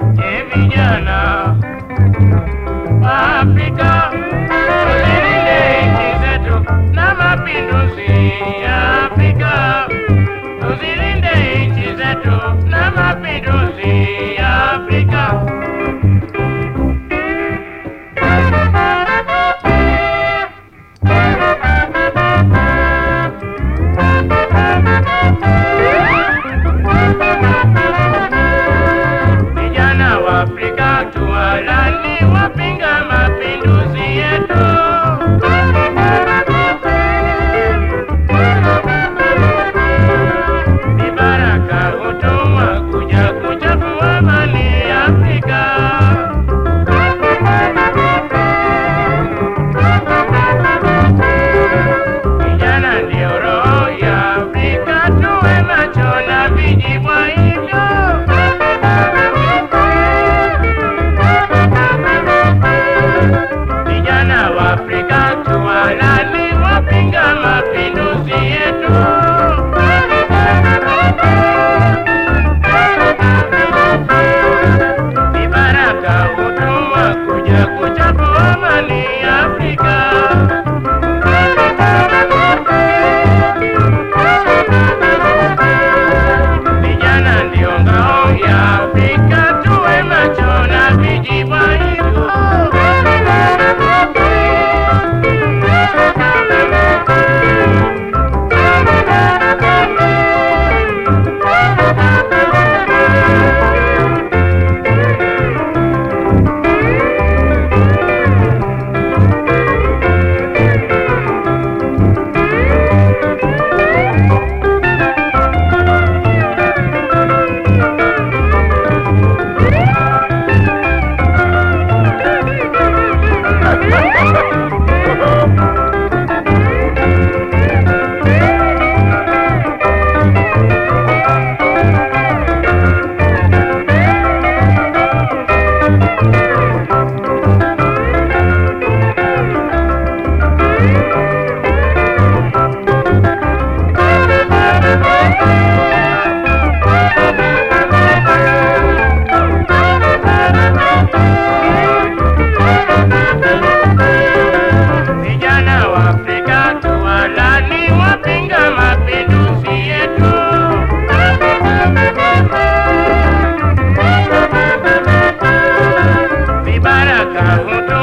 E vijana Afrika, tuzilinde nchi zetu na mapinduzi casa